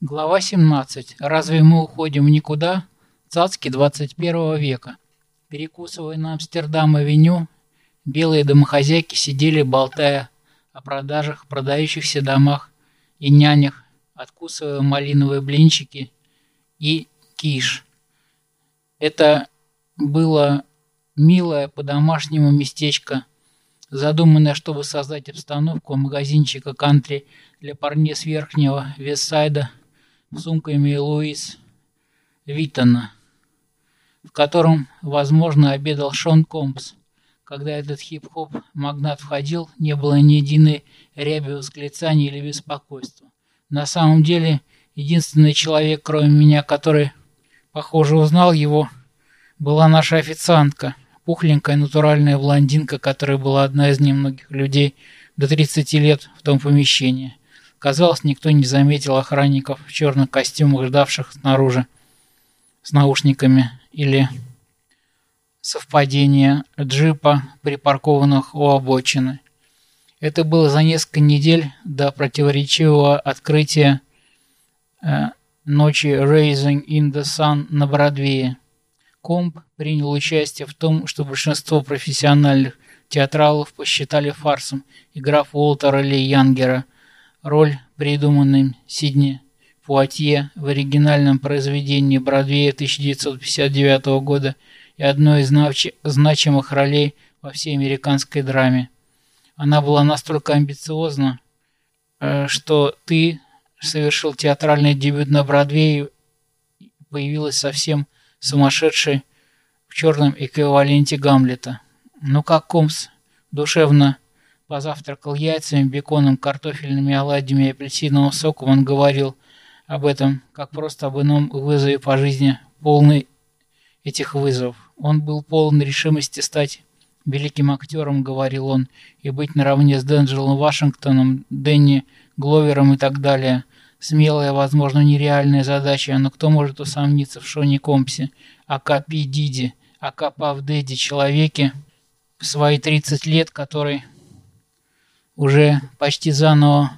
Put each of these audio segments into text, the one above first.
Глава 17. Разве мы уходим в никуда? Цацки 21 века. Перекусывая на Амстердам-авеню, белые домохозяйки сидели, болтая о продажах, продающихся домах и нянях, откусывая малиновые блинчики и киш. Это было милое по-домашнему местечко, задуманное, чтобы создать обстановку магазинчика кантри для парней с верхнего Вестсайда – сумками Луис Виттона, в котором, возможно, обедал Шон Компс. Когда этот хип-хоп магнат входил, не было ни единой ряби восклицаний или беспокойства. На самом деле, единственный человек, кроме меня, который, похоже, узнал его, была наша официантка, пухленькая натуральная блондинка, которая была одна из немногих людей до 30 лет в том помещении. Казалось, никто не заметил охранников в черных костюмах, ждавших снаружи с наушниками или совпадение джипа, припаркованных у обочины. Это было за несколько недель до противоречивого открытия э, ночи Raising in the Sun на Бродвее. Комп принял участие в том, что большинство профессиональных театралов посчитали фарсом и граф Уолтера Ли Янгера – Роль, придуманная Сидни Пуатье в оригинальном произведении Бродвея 1959 года и одной из значимых ролей во всей американской драме. Она была настолько амбициозна, э, что ты совершил театральный дебют на Бродвее и появилась совсем сумасшедшей в черном эквиваленте Гамлета. Ну как Комс душевно Позавтракал яйцами, беконом, картофельными оладьями и апельсиновым соком, он говорил об этом, как просто об ином вызове по жизни, полный этих вызовов. Он был полон решимости стать великим актером, говорил он, и быть наравне с Денджелом Вашингтоном, Дэнни Гловером и так далее. Смелая, возможно, нереальная задача, но кто может усомниться в Шоне Компсе, АК Пи Диди, АК Пав Дэдди, человеке в свои 30 лет, который уже почти заново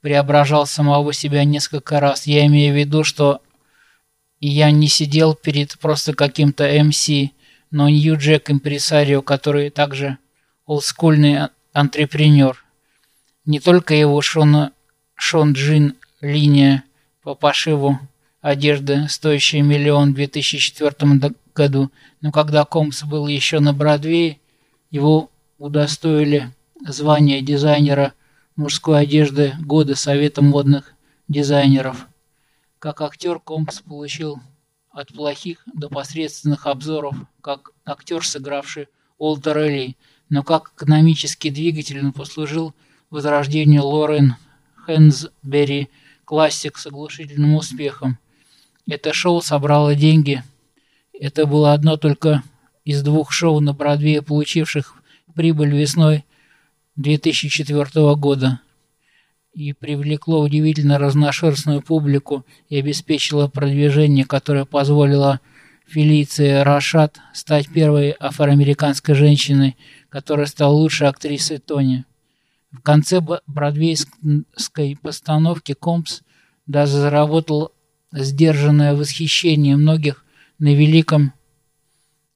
преображал самого себя несколько раз. Я имею в виду, что я не сидел перед просто каким-то МС, но Нью Джек импресарио, который также олдскульный антрепренер. Не только его Шон, Шон Джин линия по пошиву одежды, стоящая миллион в 2004 году, но когда Комс был еще на Бродвее, его удостоили звание дизайнера мужской одежды года Совета модных дизайнеров. Как актер Компс получил от плохих до посредственных обзоров, как актер, сыгравший Уолтер Элли, но как экономический двигатель он послужил возрождению Лорен Хэнсбери классик с оглушительным успехом. Это шоу собрало деньги. Это было одно только из двух шоу на Бродвее, получивших прибыль весной 2004 года и привлекло удивительно разношерстную публику и обеспечило продвижение, которое позволило Фелиции Рашат стать первой афроамериканской женщиной, которая стала лучшей актрисой Тони. В конце бродвейской постановки Компс даже заработал сдержанное восхищение многих на великом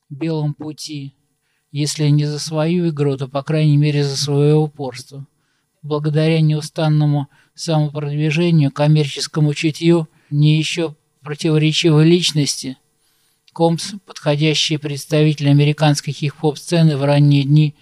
белом пути если не за свою игру, то, по крайней мере, за свое упорство. Благодаря неустанному самопродвижению, коммерческому чутью, не еще противоречивой личности, Комс, подходящий представитель американской хип-хоп-сцены в ранние дни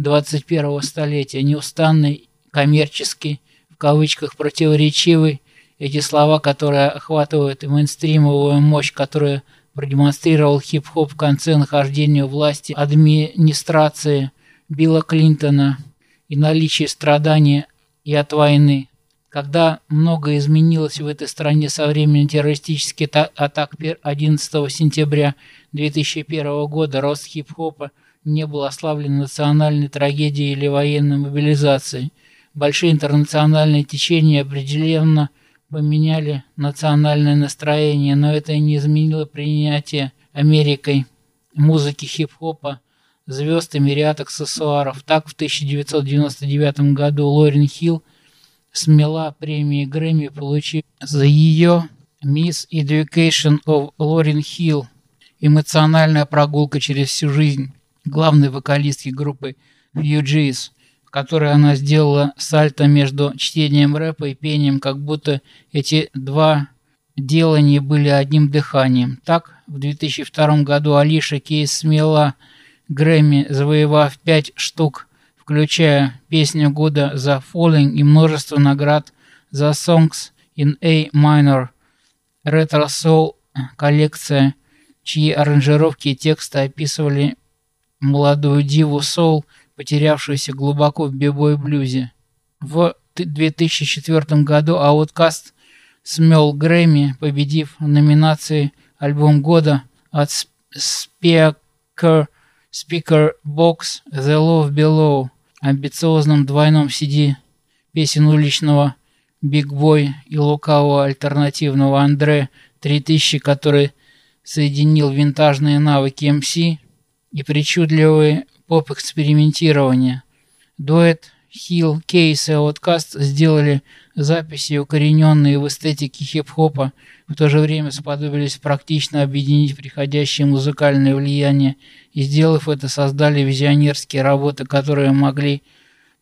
21-го столетия, неустанный, коммерческий, в кавычках противоречивый, эти слова, которые охватывают мейнстримовую мощь, которая продемонстрировал хип-хоп в конце нахождения власти администрации Билла Клинтона и наличие страданий и от войны. Когда многое изменилось в этой стране со времени террористических атак 11 сентября 2001 года, рост хип-хопа не был ослаблен национальной трагедией или военной мобилизацией. Большие интернациональные течения определенно – поменяли национальное настроение, но это не изменило принятие Америкой музыки хип-хопа, звезд и аксессуаров. Так, в 1999 году Лорен Хилл смела премии Грэмми, получив за ее Miss Education of Лорен Хилл эмоциональная прогулка через всю жизнь главной вокалистки группы Fugees, которой она сделала сальто между чтением рэпа и пением, как будто эти два делания были одним дыханием. Так, в 2002 году Алиша Кейс смела Грэмми, завоевав пять штук, включая песню года за Falling и множество наград за Songs in A Minor, Retro Soul коллекция, чьи аранжировки и тексты описывали молодую диву Soul, потерявшуюся глубоко в бибой-блюзе. В 2004 году Outkast смел Грэмми, победив номинации «Альбом года» от Speaker, Speaker Box The Love Below, амбициозном двойном CD песен уличного Big Boy и лукавого альтернативного Андре 3000, который соединил винтажные навыки MC и причудливые поп-экспериментирования. Дуэт Хилл, Кейс и Outkast сделали записи, укорененные в эстетике хип-хопа, в то же время сподобились практично объединить приходящее музыкальное влияние и, сделав это, создали визионерские работы, которые могли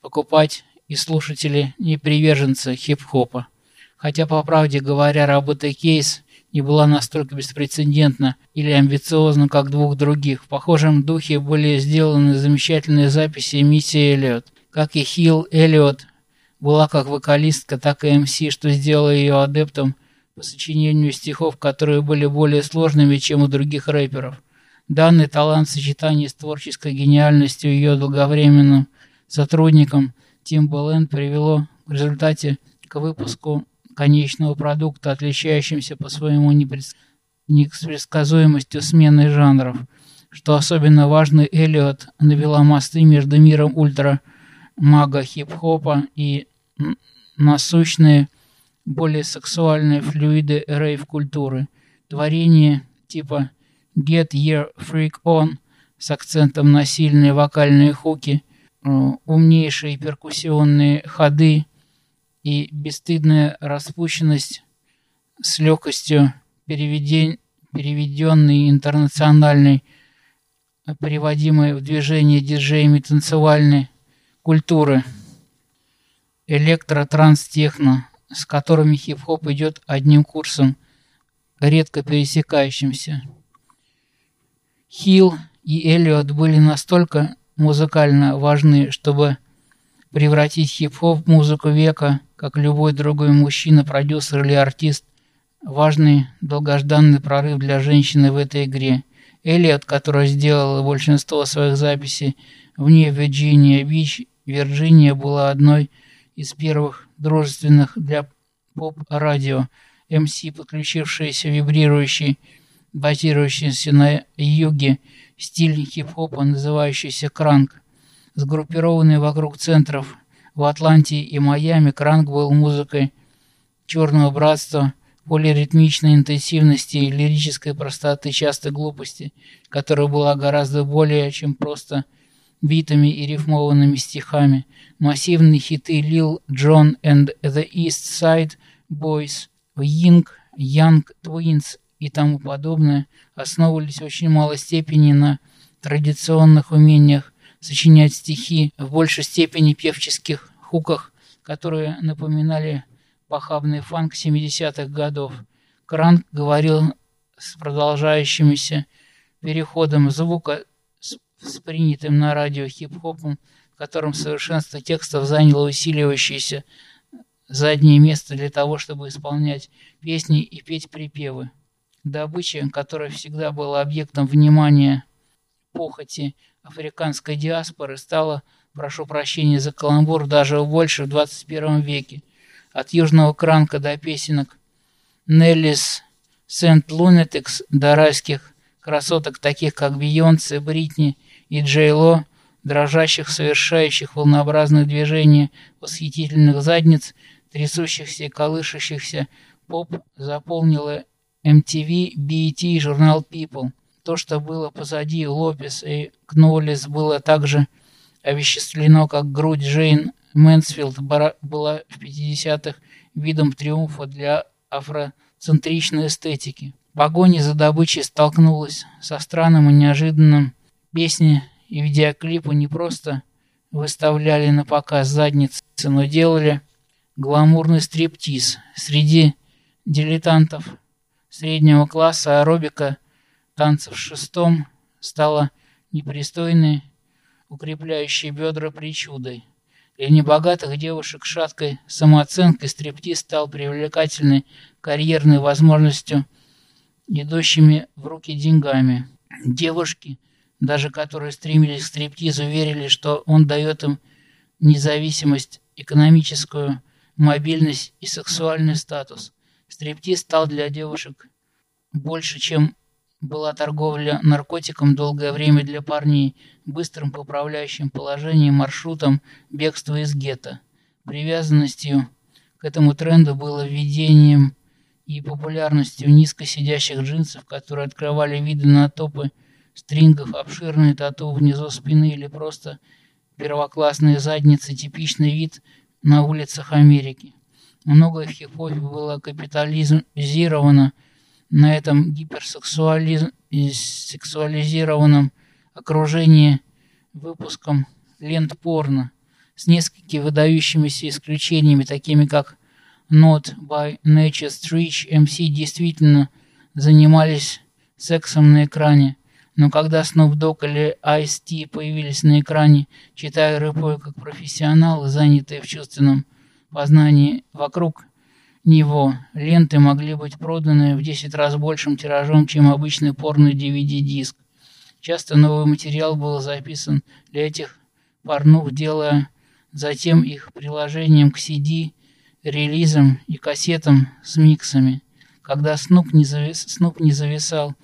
покупать и слушатели не приверженцы хип-хопа. Хотя, по правде говоря, работа Кейс не была настолько беспрецедентна или амбициозна, как двух других. В похожем духе были сделаны замечательные записи Мисси Эллиот. Как и Хилл, Эллиот была как вокалистка, так и МС, что сделало ее адептом по сочинению стихов, которые были более сложными, чем у других рэперов. Данный талант в сочетании с творческой гениальностью ее долговременным сотрудником Timbaland привело в результате к выпуску конечного продукта, отличающимся по своему непредсказуемостью смены жанров. Что особенно важно, Эллиот навела мосты между миром ультра-мага хип-хопа и насущные, более сексуальные флюиды рейв-культуры. Творение типа «Get Your Freak On» с акцентом на сильные вокальные хуки, э, умнейшие перкуссионные ходы и бесстыдная распущенность с легкостью переведен... переведенной интернациональной, приводимой в движение диджеями танцевальной культуры – электро, транс, техно, с которыми хип-хоп идет одним курсом, редко пересекающимся. Хилл и Эллиот были настолько музыкально важны, чтобы превратить хип-хоп в музыку века, как любой другой мужчина, продюсер или артист, важный долгожданный прорыв для женщины в этой игре. Эллиот, которая сделала большинство своих записей вне Вирджиния-Бич, Вирджиния была одной из первых дружественных для поп-радио МС, подключившиеся вибрирующий, базирующийся на юге стиль хип-хопа, называющийся кранк. Сгруппированный вокруг центров в Атланте и Майами, кранк был музыкой черного братства, полиритмичной интенсивности и лирической простоты, частой глупости, которая была гораздо более, чем просто битами и рифмованными стихами. Массивные хиты Lil Jon and the East Side Boys, Ying, Young Twins и тому подобное основывались в очень малой степени на традиционных умениях сочинять стихи, в большей степени певческих хуках, которые напоминали похабный фанк 70-х годов. Кранк говорил с продолжающимися переходом звука с принятым на радио хип-хопом, в котором совершенство текстов заняло усиливающееся заднее место для того, чтобы исполнять песни и петь припевы. Добыча, которая всегда была объектом внимания похоти африканской диаспоры, стала, прошу прощения за каламбур, даже больше в 21 веке. От южного кранка до песенок Неллис Сент Лунетекс до райских красоток, таких как Бейонсе, Бритни – и Джейло, дрожащих, совершающих волнообразных движений восхитительных задниц, трясущихся и колышащихся, поп заполнила MTV, BET и журнал People. То, что было позади Лопес и Кноллис, было также овеществлено, как грудь Джейн Мэнсфилд была в 50-х видом триумфа для афроцентричной эстетики. В погоне за добычей столкнулась со странным и неожиданным песни и видеоклипы не просто выставляли на показ задницы, но делали гламурный стриптиз. Среди дилетантов среднего класса аэробика танцев в шестом стала непристойной, укрепляющей бедра причудой. Для небогатых девушек шаткой самооценкой стриптиз стал привлекательной карьерной возможностью, идущими в руки деньгами. Девушки – даже которые стремились к стриптизу, верили, что он дает им независимость, экономическую мобильность и сексуальный статус. Стриптиз стал для девушек больше, чем была торговля наркотиком долгое время для парней, быстрым поправляющим положением маршрутом бегства из гетто. Привязанностью к этому тренду было введением и популярностью низко сидящих джинсов, которые открывали виды на топы стрингов, обширные тату внизу спины или просто первоклассные задницы, типичный вид на улицах Америки. Многое в хип-хопе было капитализировано на этом гиперсексуализированном окружении выпуском лент порно с несколькими выдающимися исключениями, такими как Not by Nature Stretch, MC действительно занимались сексом на экране. Но когда Snoop Dogg или Ice-T появились на экране, читая рэпы как профессионалы, занятые в чувственном познании вокруг него, ленты могли быть проданы в 10 раз большим тиражом, чем обычный порный DVD-диск. Часто новый материал был записан для этих порнух, делая затем их приложением к CD, релизам и кассетам с миксами. Когда Снуп не, завис... Снуп не зависал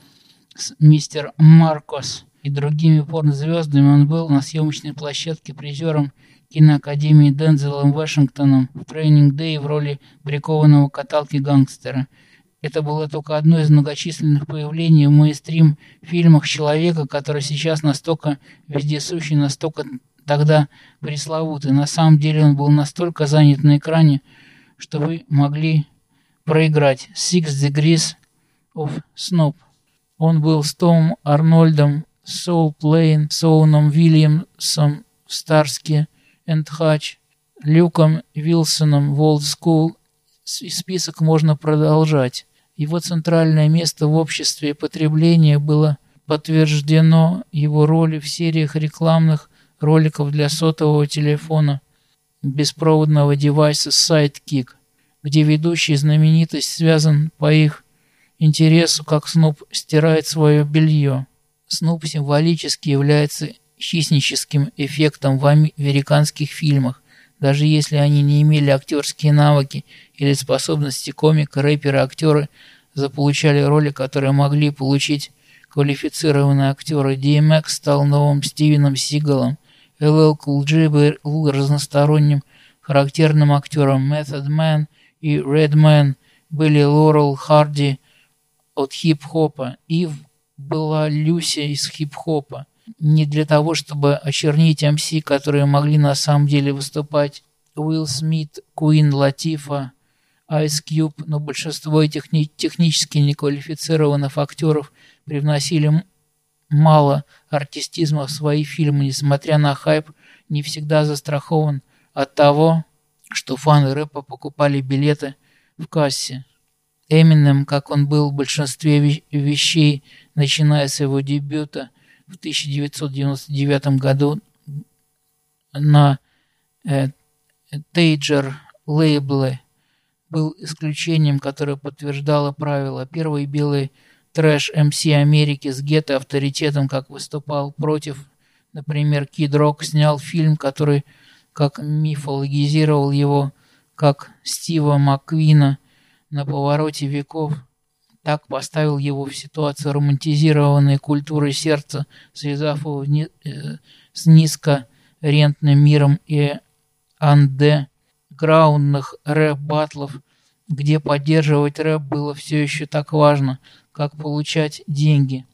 с мистер Маркос и другими порнозвездами он был на съемочной площадке призером киноакадемии Дензелом Вашингтоном в тренинг Дэй в роли брикованного каталки гангстера. Это было только одно из многочисленных появлений в мейнстрим фильмах человека, который сейчас настолько вездесущий, настолько тогда пресловутый. На самом деле он был настолько занят на экране, что вы могли проиграть Six Degrees of Snoop. Он был с Томом Арнольдом, Soul Plane, с Оуэном Вильсоном в Starsky and Hutch, Люком Вилсоном в Old School. Список можно продолжать. Его центральное место в обществе потребления было подтверждено его роли в сериях рекламных роликов для сотового телефона беспроводного девайса Sidekick, где ведущий знаменитость связан по их интересу, как Снуп стирает свое белье. Снуп символически является хищническим эффектом в американских фильмах, даже если они не имели актерские навыки или способности комика, рэпера, актеры заполучали роли, которые могли получить квалифицированные актеры. DMX стал новым Стивеном Сигалом, LL Cool J был разносторонним характерным актером, Method Man и Redman были Лорел Харди, от хип-хопа. Ив была Люся из хип-хопа. Не для того, чтобы очернить МС, которые могли на самом деле выступать. Уилл Смит, Куин Латифа, Ice Cube, но большинство этих не, технически неквалифицированных актеров привносили мало артистизма в свои фильмы, несмотря на хайп, не всегда застрахован от того, что фаны рэпа покупали билеты в кассе. Эминем, как он был в большинстве вещей, начиная с его дебюта в 1999 году на э, Тейджер лейблы, был исключением, которое подтверждало правило. Первый белый трэш МС Америки с гетто авторитетом, как выступал против, например, Кид Рок, снял фильм, который как мифологизировал его, как Стива Маквина – на повороте веков так поставил его в ситуацию романтизированной культуры сердца, связав его ни, э, с низкорентным миром и андеграундных рэп-баттлов, где поддерживать рэп было все еще так важно, как получать деньги.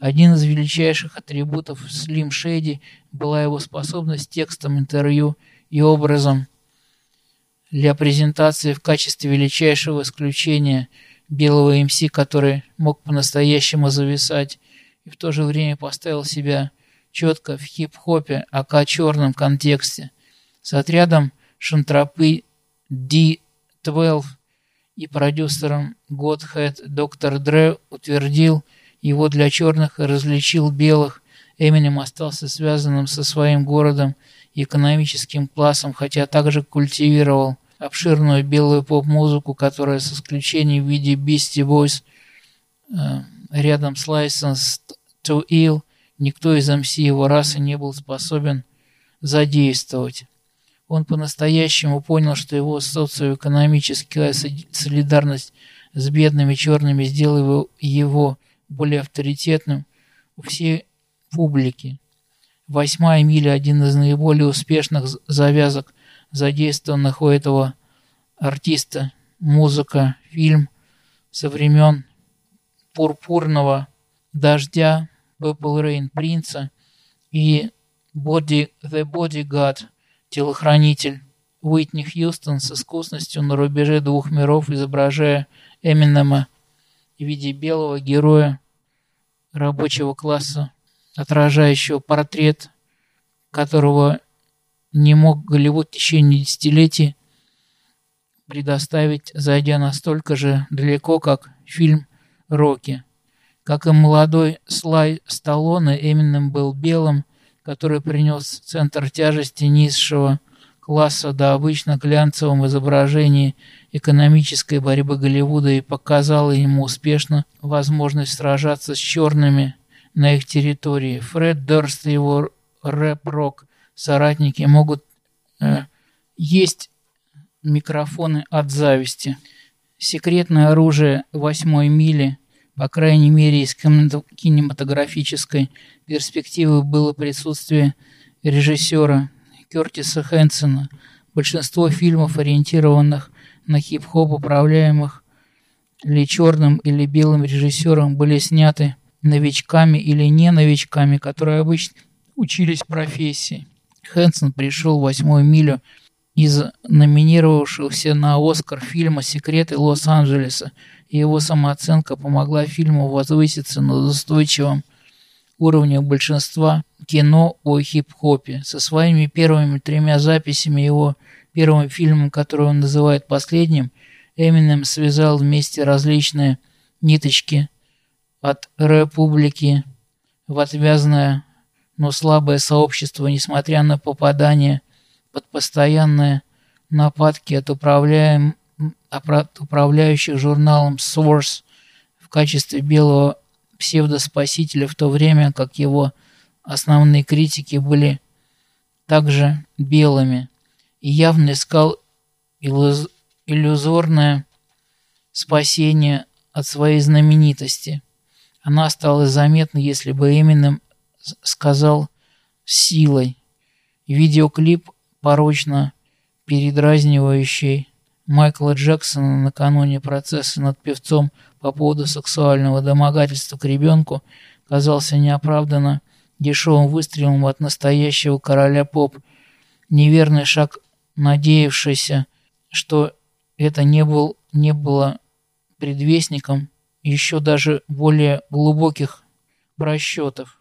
Один из величайших атрибутов Слим Шейди была его способность текстом интервью и образом для презентации в качестве величайшего исключения белого МС, который мог по-настоящему зависать и в то же время поставил себя четко в хип-хопе, ака черном контексте, с отрядом шантропы D12 и продюсером Godhead Доктор Дре утвердил его для черных и различил белых. Эминем остался связанным со своим городом и экономическим классом, хотя также культивировал обширную белую поп-музыку, которая с исключением в виде Beastie Boys э, рядом с Licensed to Ill никто из МС его расы не был способен задействовать. Он по-настоящему понял, что его социоэкономическая солидарность с бедными черными сделала его более авторитетным у всей публики. Восьмая миля – один из наиболее успешных завязок, задействованных у этого артиста. Музыка, фильм со времен «Пурпурного дождя», «Purple Rain» Принца и Body, «The Bodyguard» телохранитель Уитни Хьюстон с искусностью на рубеже двух миров, изображая Эминема в виде белого героя рабочего класса, отражающего портрет, которого не мог Голливуд в течение десятилетий предоставить, зайдя настолько же далеко, как фильм «Рокки». Как и молодой Слай Сталлоне, Эминем был белым, который принес центр тяжести низшего класса до обычно глянцевом изображении экономической борьбы Голливуда и показала ему успешно возможность сражаться с черными на их территории. Фред Дорст и его рэп-рок соратники могут э, есть микрофоны от зависти. Секретное оружие восьмой мили, по крайней мере из кинематографической перспективы, было присутствие режиссера Кертиса Хэнсона. Большинство фильмов, ориентированных на хип-хоп, управляемых ли черным или белым режиссером, были сняты новичками или не новичками, которые обычно учились профессии. Хэнсон пришел в восьмую милю из номинировавшегося на Оскар фильма «Секреты Лос-Анджелеса», и его самооценка помогла фильму возвыситься над устойчивым уровнем большинства кино о хип-хопе. Со своими первыми тремя записями его первым фильмом, который он называет последним, Эминем связал вместе различные ниточки от републики в отвязное, но слабое сообщество, несмотря на попадание под постоянные нападки от, управляем, управляющих журналом Source в качестве белого псевдоспасителя, в то время как его основные критики были также белыми и явно искал иллюзорное спасение от своей знаменитости. Она стала заметна, если бы Эминем сказал силой. Видеоклип, порочно передразнивающий Майкла Джексона накануне процесса над певцом по поводу сексуального домогательства к ребенку, казался неоправданно дешевым выстрелом от настоящего короля поп. Неверный шаг, надеявшийся, что это не, был, не было предвестником еще даже более глубоких просчетов.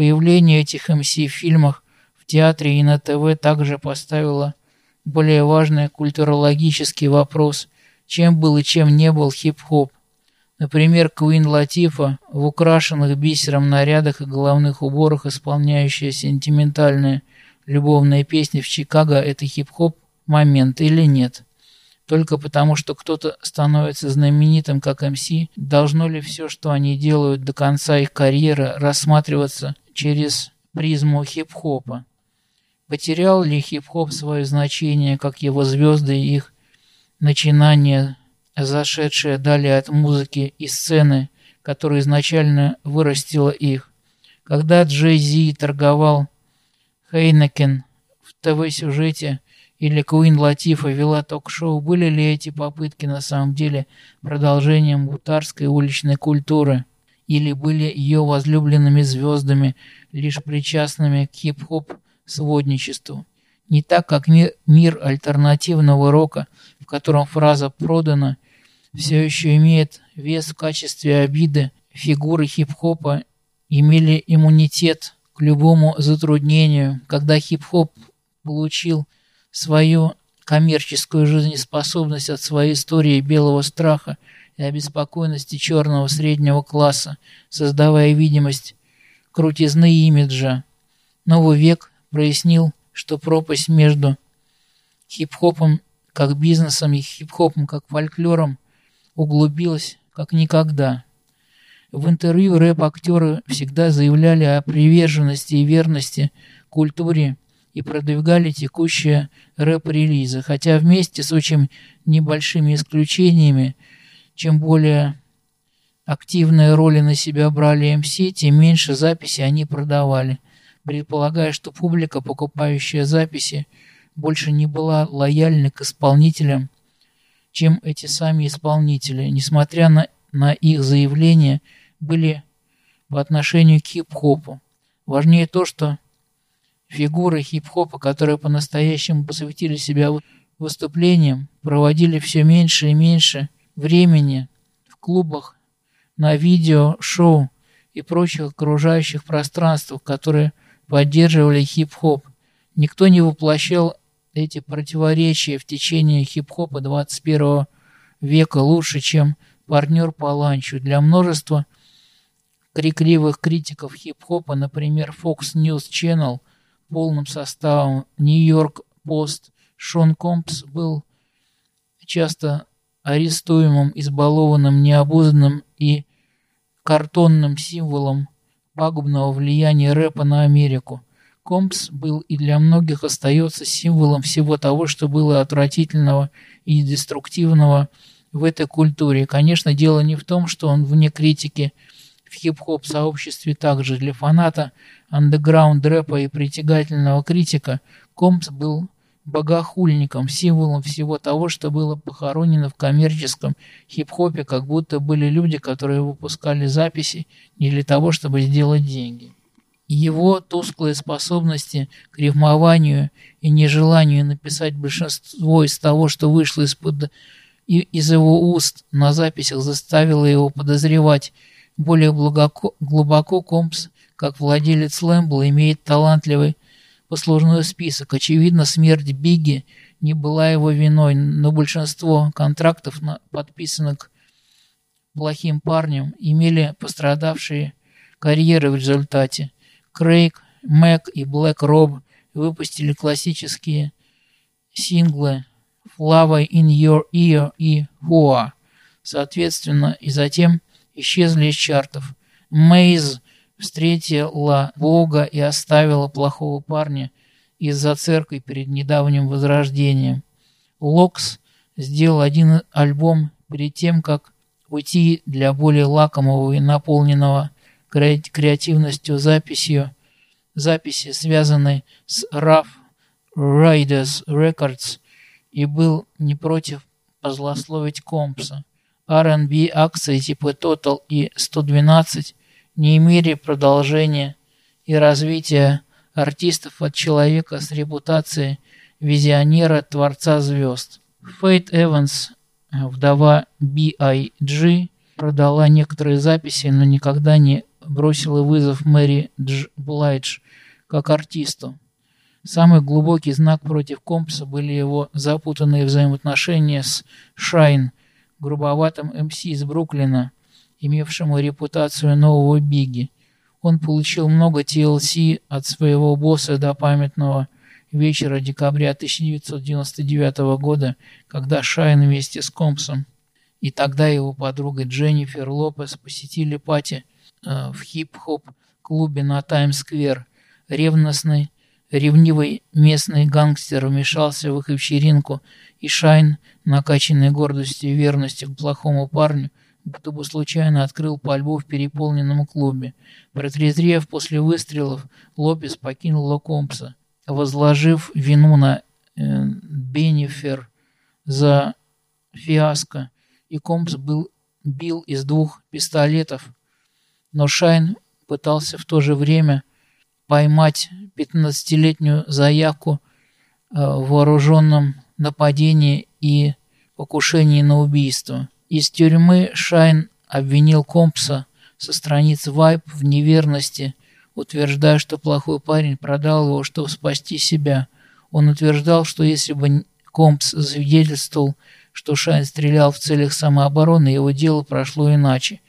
Появление этих МС в фильмах, в театре и на ТВ также поставило более важный культурологический вопрос, чем был и чем не был хип-хоп. Например, Куин Латифа в украшенных бисером нарядах и головных уборах, исполняющая сентиментальные любовные песни в Чикаго, это хип-хоп момент или нет? Только потому, что кто-то становится знаменитым как МС, должно ли все, что они делают до конца их карьеры, рассматриваться через призму хип-хопа? Потерял ли хип-хоп свое значение, как его звезды и их начинания зашедшая далее от музыки и сцены, которая изначально вырастила их. Когда Джей Зи торговал Хейнекен в ТВ-сюжете или Куин Латифа вела ток-шоу, были ли эти попытки на самом деле продолжением бутарской уличной культуры или были ее возлюбленными звездами, лишь причастными к хип-хоп сводничеству? Не так, как мир, мир альтернативного рока, в котором фраза «продана» все еще имеет вес в качестве обиды, фигуры хип-хопа имели иммунитет к любому затруднению. Когда хип-хоп получил свою коммерческую жизнеспособность от своей истории белого страха и обеспокоенности черного среднего класса, создавая видимость крутизны имиджа, новый век прояснил, что пропасть между хип-хопом как бизнесом и хип-хопом как фольклором углубилась как никогда. В интервью рэп-актеры всегда заявляли о приверженности и верности культуре и продвигали текущие рэп-релизы, хотя вместе с очень небольшими исключениями, чем более активные роли на себя брали МС, тем меньше записей они продавали, предполагая, что публика, покупающая записи, больше не была лояльна к исполнителям, чем эти сами исполнители, несмотря на, на их заявления, были в отношению к хип-хопу. Важнее то, что фигуры хип-хопа, которые по-настоящему посвятили себя выступлениям, проводили все меньше и меньше времени в клубах, на видео, шоу и прочих окружающих пространствах, которые поддерживали хип-хоп. Никто не воплощал эти противоречия в течение хип-хопа 21 века лучше, чем партнер по ланчу. Для множества крикливых критиков хип-хопа, например, Fox News Channel, полным составом Нью-Йорк Пост, Шон Компс был часто арестуемым, избалованным, необузданным и картонным символом пагубного влияния рэпа на Америку. Компс был и для многих остается символом всего того, что было отвратительного и деструктивного в этой культуре. Конечно, дело не в том, что он вне критики в хип-хоп сообществе также. Для фаната андеграунд рэпа и притягательного критика Компс был богохульником, символом всего того, что было похоронено в коммерческом хип-хопе, как будто были люди, которые выпускали записи не для того, чтобы сделать деньги. Его тусклые способности к рифмованию и нежеланию написать большинство из того, что вышло из-под из его уст на записях заставило его подозревать более глубоко, глубоко Компс, как владелец лэмбла, имеет талантливый послужной список. Очевидно, смерть Бигги не была его виной, но большинство контрактов, подписанных плохим парнем, имели пострадавшие карьеры в результате. Крейг, Мэг и Блэк Роб выпустили классические синглы Flower in Your Ear и Hoa, соответственно, и затем исчезли из чартов. Мейз встретила Бога и оставила плохого парня из-за церкви перед недавним возрождением. Локс сделал один альбом перед тем, как уйти для более лакомого и наполненного креативностью записью, записи, связанной с Rough Riders Records, и был не против позлословить Компса. R&B акции типа Total и 112 не имели продолжения и развития артистов от человека с репутацией визионера, творца звезд. Фейт Эванс, вдова B.I.G., продала некоторые записи, но никогда не бросила вызов Мэри Дж. Блайдж как артисту. Самый глубокий знак против Компса были его запутанные взаимоотношения с Шайн, грубоватым МС из Бруклина, имевшему репутацию нового Бигги. Он получил много TLC от своего босса до памятного вечера декабря 1999 года, когда Шайн вместе с Компсом и тогда его подругой Дженнифер Лопес посетили пати э, в хип-хоп клубе на Таймс-сквер. Ревностный, ревнивый местный гангстер вмешался в их вечеринку, и Шайн, накачанный гордостью и верностью к плохому парню, будто бы случайно открыл пальбу в переполненном клубе. Протрезрев после выстрелов, Лопес покинул Локомпса, возложив вину на э, Беннифер за фиаско, и Компс был, бил из двух пистолетов, но Шайн пытался в то же время поймать 15-летнюю заявку вооруженном нападении и покушении на убийство. Из тюрьмы Шайн обвинил Компса со страниц Вайп в неверности, утверждая, что плохой парень продал его, чтобы спасти себя. Он утверждал, что если бы Компс засвидетельствовал, что Шайн стрелял в целях самообороны, его дело прошло иначе.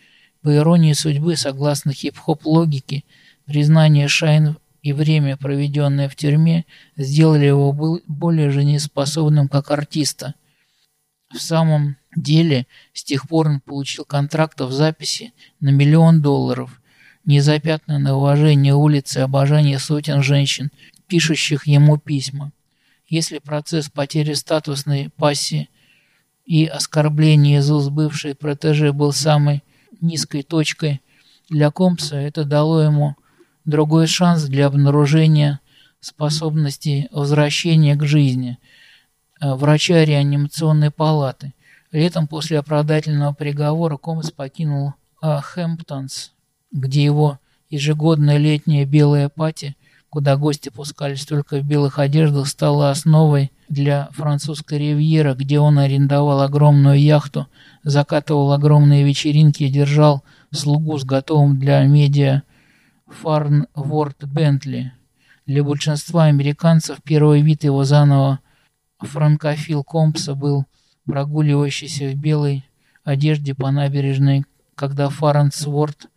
По иронии судьбы, согласно хип-хоп логике, признание Шайн и время, проведенное в тюрьме, сделали его более жизнеспособным как артиста. В самом деле, с тех пор он получил контрактов записи на миллион долларов, незапятнанное уважение улицы и обожание сотен женщин, пишущих ему письма. Если процесс потери статусной пассии и оскорбления из уст бывшей протеже был самой низкой точкой для Компса, это дало ему другой шанс для обнаружения способности возвращения к жизни э, врача реанимационной палаты. Летом после оправдательного приговора Компс покинул э, Хэмптонс, где его ежегодная летняя белая пати куда гости пускались только в белых одеждах, стала основой для французской ривьеры, где он арендовал огромную яхту, закатывал огромные вечеринки и держал слугу с готовым для медиа Фарнворд Бентли. Для большинства американцев первый вид его заново франкофил Компса был прогуливающийся в белой одежде по набережной, когда Фарнсворд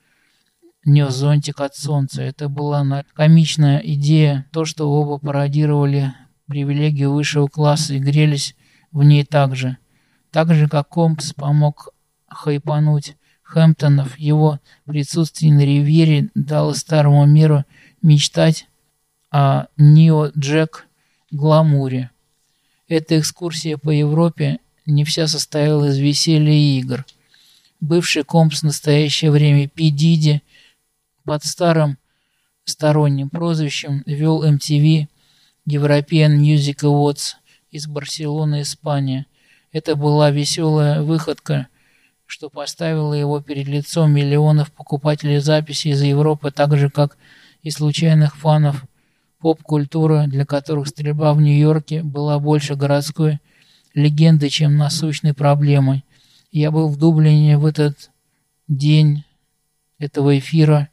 нес зонтик от солнца. Это была комичная идея, то, что оба пародировали привилегию высшего класса и грелись в ней так же. Так же, как Компс помог хайпануть Хэмптонов, его присутствие на ривьере дало старому миру мечтать о Нио-Джек гламуре. Эта экскурсия по Европе не вся состояла из веселья и игр. Бывший компс в настоящее время Пи Диди – под старым сторонним прозвищем вел MTV European Music Awards из Барселоны, Испания. Это была веселая выходка, что поставило его перед лицом миллионов покупателей записей из Европы, так же, как и случайных фанов поп-культуры, для которых стрельба в Нью-Йорке была больше городской легендой, чем насущной проблемой. Я был в Дублине в этот день этого эфира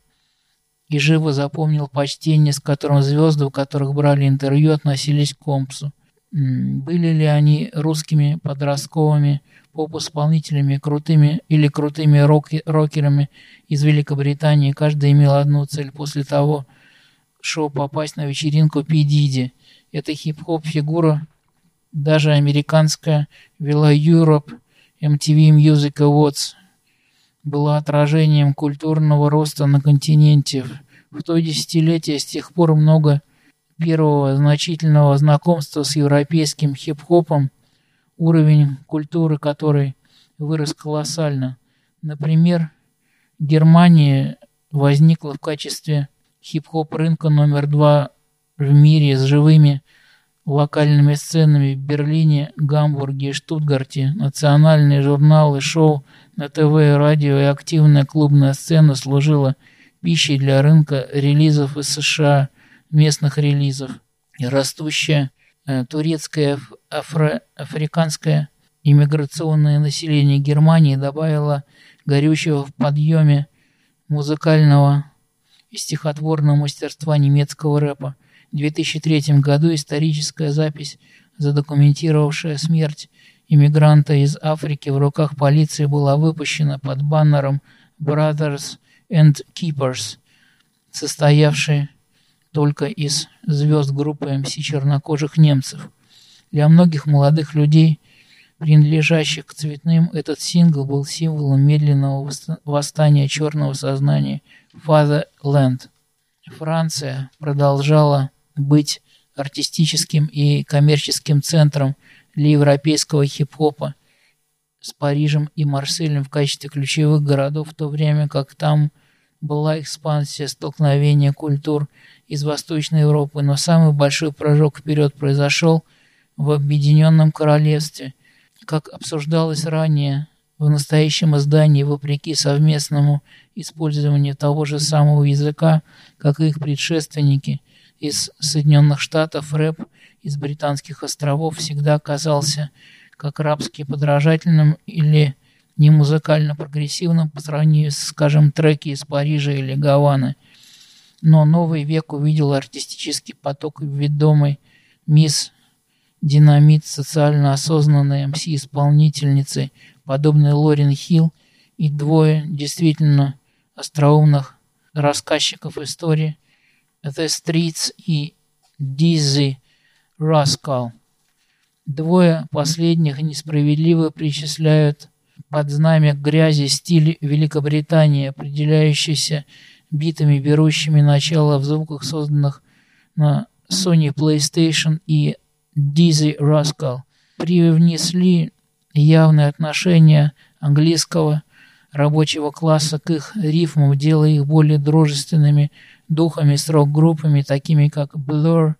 и живо запомнил почтение, с которым звезды, у которых брали интервью, относились к Компсу. Были ли они русскими подростковыми поп-исполнителями, крутыми или крутыми рок рокерами из Великобритании, каждый имел одну цель после того шоу попасть на вечеринку Пи Диди. Эта хип-хоп фигура, даже американская, вела Europe MTV Music Awards было отражением культурного роста на континенте. В то десятилетие с тех пор много первого значительного знакомства с европейским хип-хопом, уровень культуры которой вырос колоссально. Например, Германия возникла в качестве хип-хоп рынка номер два в мире с живыми локальными сценами в Берлине, Гамбурге и Штутгарте, национальные журналы, шоу на ТВ и радио и активная клубная сцена служила пищей для рынка релизов из США, местных релизов. И растущее э, турецкое, афро, африканское иммиграционное население Германии добавило горючего в подъеме музыкального и стихотворного мастерства немецкого рэпа. В 2003 году историческая запись, задокументировавшая смерть иммигранта из Африки в руках полиции, была выпущена под баннером Brothers and Keepers, состоявшей только из звезд группы МС чернокожих немцев. Для многих молодых людей, принадлежащих к цветным, этот сингл был символом медленного восстания черного сознания Fatherland. Франция продолжала быть артистическим и коммерческим центром для европейского хип-хопа с Парижем и Марселем в качестве ключевых городов, в то время как там была экспансия столкновения культур из Восточной Европы, но самый большой прыжок вперед произошел в Объединенном Королевстве. Как обсуждалось ранее, в настоящем издании, вопреки совместному использованию того же самого языка, как и их предшественники – из Соединенных Штатов, рэп из британских островов всегда казался как рабски подражательным или не музыкально прогрессивным по сравнению с, скажем, треки из Парижа или Гаваны. Но новый век увидел артистический поток ведомый мисс Динамит, социально осознанной МС-исполнительницы, подобной Лорен Хилл, и двое действительно остроумных рассказчиков истории The Streets и Dizzy Rascal. Двое последних несправедливо причисляют под знамя грязи стиль Великобритании, определяющийся битами, берущими начало в звуках, созданных на Sony PlayStation и Dizzy Rascal, привнесли явное отношение английского рабочего класса к их рифмам, делая их более дружественными духами с рок-группами, такими как Blur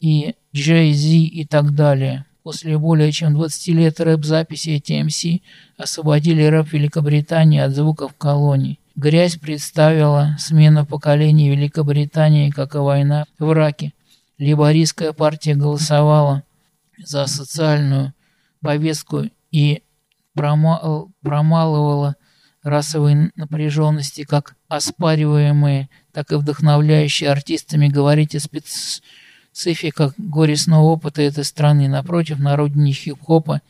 и Jay-Z и так далее. После более чем 20 лет рэп-записи TMC освободили рэп Великобритании от звуков колоний. Грязь представила смену поколений Великобритании, как и война в Ираке. Либористская партия голосовала за социальную повестку и промал, промалывала расовой напряженности, как оспариваемые, так и вдохновляющие артистами говорить о спец специфика горестного опыта этой страны. Напротив, на родине хип-хопа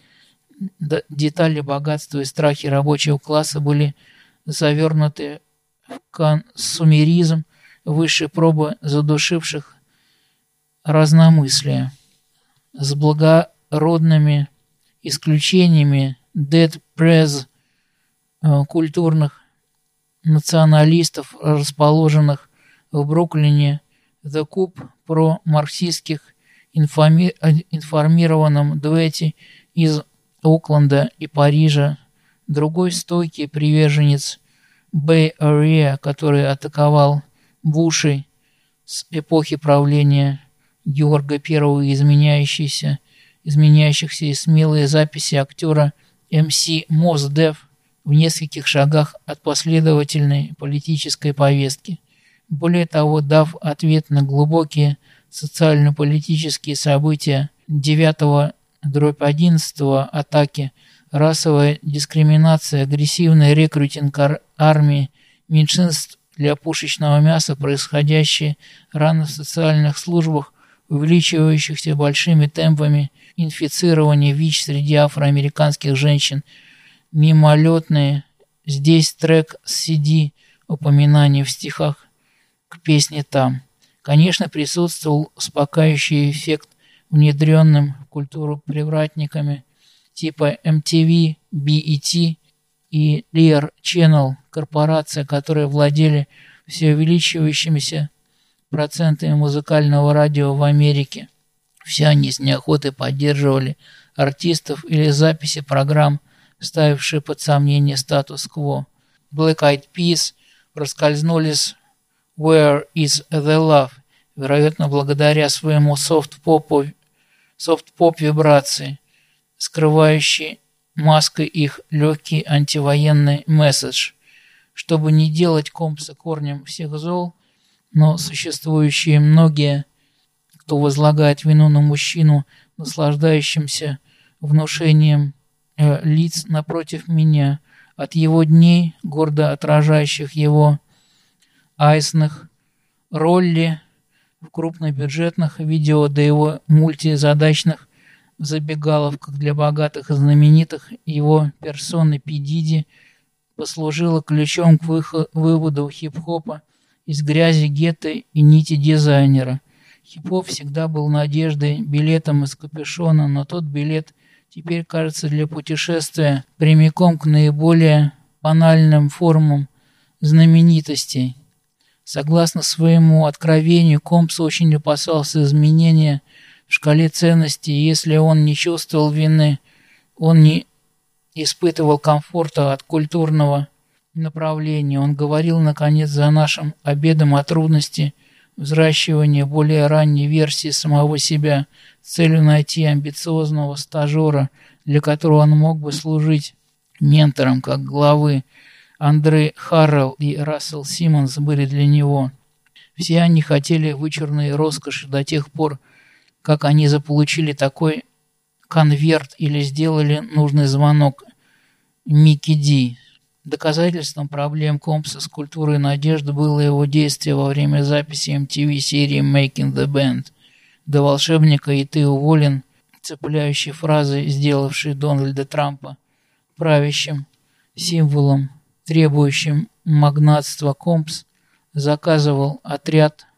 детали богатства и страхи рабочего класса были завернуты в консумеризм, высшей пробы задушивших разномыслия. С благородными исключениями Dead Press э, культурных националистов, расположенных в Бруклине, The Куб про марксистских информи... информированном дуэте из Окленда и Парижа, другой стойкий приверженец Bay Area, который атаковал Буши с эпохи правления Георга I, изменяющиеся, изменяющихся и смелые записи актера МС Мосдев в нескольких шагах от последовательной политической повестки. Более того, дав ответ на глубокие социально-политические события 9 дробь 11 атаки, расовая дискриминация, агрессивный рекрутинг ар армии, меньшинств для пушечного мяса, происходящие рано в социальных службах, увеличивающихся большими темпами инфицирования ВИЧ среди афроамериканских женщин, мимолетные, здесь трек с CD, упоминания в стихах к песне там. Конечно, присутствовал успокаивающий эффект, внедренным в культуру привратниками типа MTV, BET и Lear Channel, корпорация, которые владели все увеличивающимися процентами музыкального радио в Америке. Все они с неохотой поддерживали артистов или записи программ, ставившие под сомнение статус-кво. Black Eyed Peas проскользнули Where is the Love, вероятно, благодаря своему софт-попу софт-поп вибрации, скрывающей маской их легкий антивоенный месседж. Чтобы не делать компса корнем всех зол, но существующие многие, кто возлагает вину на мужчину, наслаждающимся внушением лиц напротив меня, от его дней, гордо отражающих его айсных, ролли в крупнобюджетных видео до его мультизадачных забегаловках для богатых и знаменитых его персоны Пидиди послужила ключом к выводу хип-хопа из грязи гетто и нити дизайнера. Хип-хоп всегда был надеждой, билетом из капюшона, но тот билет теперь кажется для путешествия прямиком к наиболее банальным формам знаменитостей. Согласно своему откровению, Компс очень опасался изменения в шкале ценностей, если он не чувствовал вины, он не испытывал комфорта от культурного направления. Он говорил, наконец, за нашим обедом о трудности взращивания более ранней версии самого себя с целью найти амбициозного стажера, для которого он мог бы служить ментором, как главы Андре Харрелл и Рассел Симмонс были для него. Все они хотели вычурной роскоши до тех пор, как они заполучили такой конверт или сделали нужный звонок Микки Ди. Доказательством проблем Компса с культурой надежды было его действие во время записи MTV серии Making the Band. До волшебника и ты уволен, цепляющей фразы, сделавшей Дональда Трампа правящим символом, требующим магнатства Компс, заказывал отряд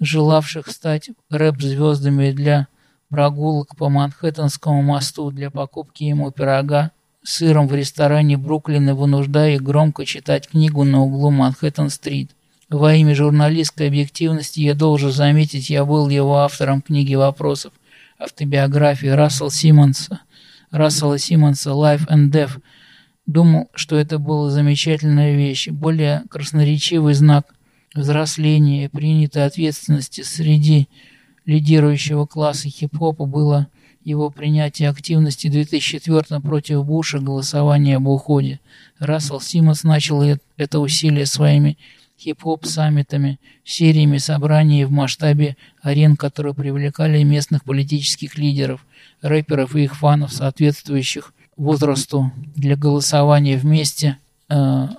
желавших стать рэп-звездами для прогулок по Манхэттенскому мосту для покупки ему пирога сыром в ресторане Бруклина, вынуждая их громко читать книгу на углу Манхэттен-стрит. Во имя журналистской объективности я должен заметить, я был его автором книги вопросов автобиографии Рассел Симмонса, Рассела Симмонса «Life and Death». Думал, что это была замечательная вещь, более красноречивый знак взросления и принятой ответственности среди лидирующего класса хип-хопа было его принятие активности в 2004 против Буша голосование об уходе. Рассел Симмонс начал это усилие своими хип-хоп-саммитами, сериями собраний в масштабе арен, которые привлекали местных политических лидеров, рэперов и их фанов, соответствующих возрасту для голосования вместе э,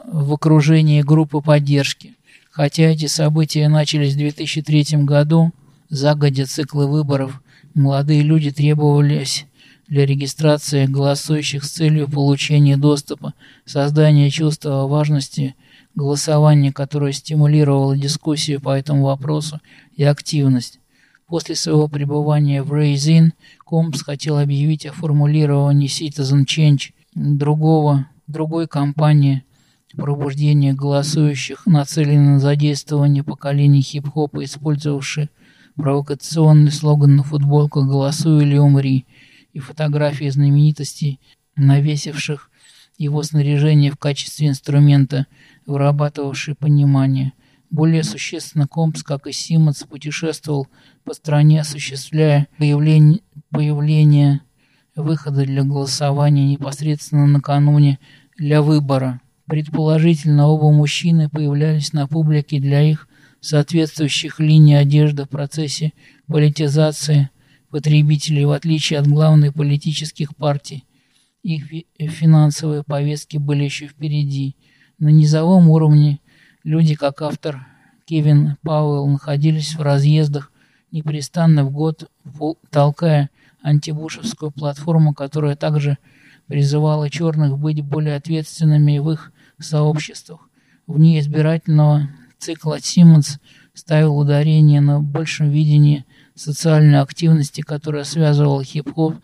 в окружении группы поддержки. Хотя эти события начались в 2003 году, загодя циклы выборов, молодые люди требовались для регистрации голосующих с целью получения доступа, создания чувства важности – голосование, которое стимулировало дискуссию по этому вопросу и активность. После своего пребывания в Рейзин, Компс хотел объявить о формулировании Citizen Change другого, другой кампании пробуждения голосующих, нацеленной на задействование поколений хип-хопа, использовавших провокационный слоган на футболках «Голосуй или умри» и фотографии знаменитостей, навесивших его снаряжение в качестве инструмента – вырабатывавший понимание. Более существенно, Компс, как и Симмонс, путешествовал по стране, осуществляя появление, появление выхода для голосования непосредственно накануне для выбора. Предположительно, оба мужчины появлялись на публике для их соответствующих линий одежды в процессе политизации потребителей, в отличие от главной политических партий. Их финансовые повестки были еще впереди – на низовом уровне люди, как автор Кевин Пауэлл, находились в разъездах непрестанно в год, толкая антибушевскую платформу, которая также призывала черных быть более ответственными в их сообществах. Вне избирательного цикла Симмонс ставил ударение на большем видении социальной активности, которая связывала хип-хоп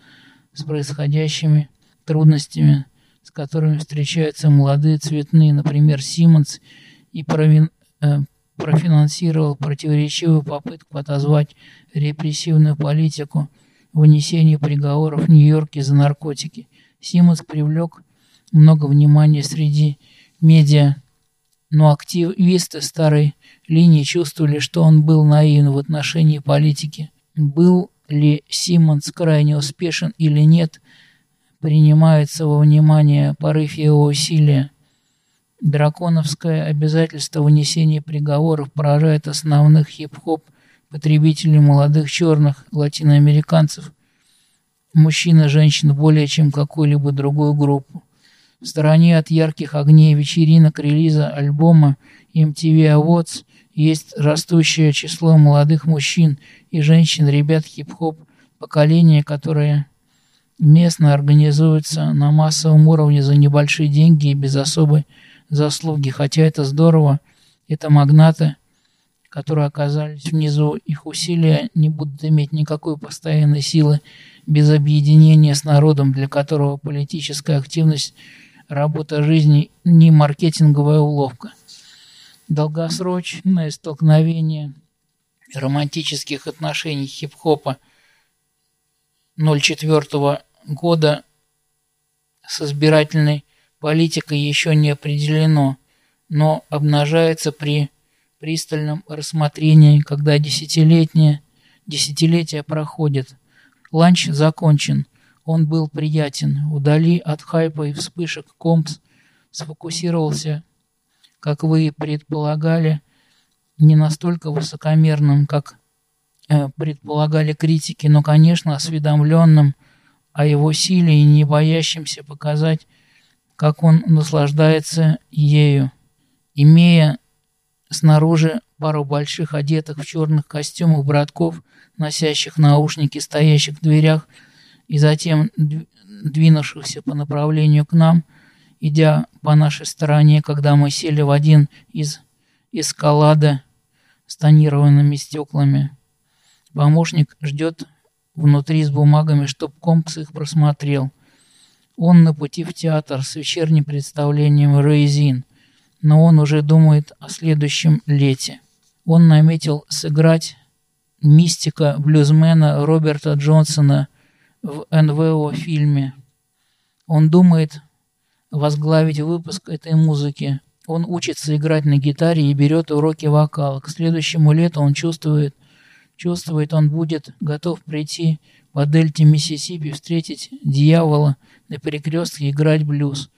с происходящими трудностями с которыми встречаются молодые цветные, например, Симмонс, и э, профинансировал противоречивую попытку отозвать репрессивную политику вынесению приговоров в Нью-Йорке за наркотики. Симмонс привлек много внимания среди медиа, но активисты старой линии чувствовали, что он был наивен в отношении политики. Был ли Симмонс крайне успешен или нет, принимается во внимание порыв его усилия. Драконовское обязательство вынесения приговоров поражает основных хип-хоп потребителей молодых черных латиноамериканцев, мужчин и женщин более чем какую-либо другую группу. В стороне от ярких огней вечеринок релиза альбома MTV Awards. Есть растущее число молодых мужчин и женщин, ребят хип-хоп, поколения, которые местно организуются на массовом уровне за небольшие деньги и без особой заслуги. Хотя это здорово, это магнаты, которые оказались внизу, их усилия не будут иметь никакой постоянной силы без объединения с народом, для которого политическая активность, работа жизни не маркетинговая уловка. Долгосрочное столкновение романтических отношений хип-хопа – 04 года с избирательной политикой еще не определено, но обнажается при пристальном рассмотрении, когда десятилетия проходит. Ланч закончен. Он был приятен. Вдали от хайпа и вспышек Компс сфокусировался, как вы предполагали, не настолько высокомерным, как э, предполагали критики, но, конечно, осведомленным о его силе и не боящимся показать, как он наслаждается ею, имея снаружи пару больших одетых в черных костюмах братков, носящих наушники, стоящих в дверях и затем двинувшихся по направлению к нам, идя по нашей стороне, когда мы сели в один из эскалада с тонированными стеклами. Помощник ждет внутри с бумагами, чтоб компс их просмотрел. Он на пути в театр с вечерним представлением «Рейзин», но он уже думает о следующем лете. Он наметил сыграть мистика блюзмена Роберта Джонсона в НВО фильме. Он думает возглавить выпуск этой музыки. Он учится играть на гитаре и берет уроки вокала. К следующему лету он чувствует, чувствует, он будет готов прийти по дельте Миссисипи, встретить дьявола на перекрестке и играть блюз.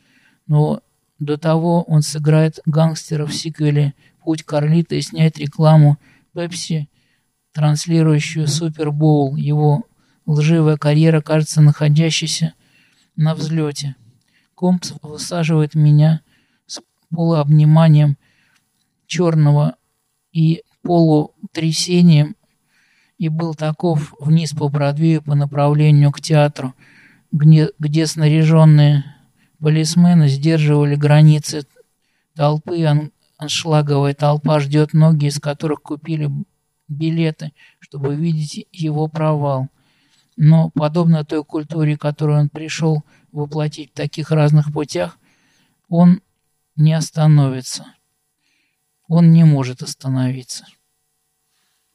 Но до того он сыграет гангстера в сиквеле «Путь Карлита» и снять рекламу Пепси, транслирующую Супербоул. Его лживая карьера кажется находящейся на взлете. Компс высаживает меня с полуобниманием черного и полутрясением и был таков вниз по Бродвею по направлению к театру, где, где снаряженные полисмены сдерживали границы толпы, ан аншлаговая толпа ждет ноги, из которых купили билеты, чтобы видеть его провал. Но, подобно той культуре, которую он пришел воплотить в таких разных путях, он не остановится. Он не может остановиться.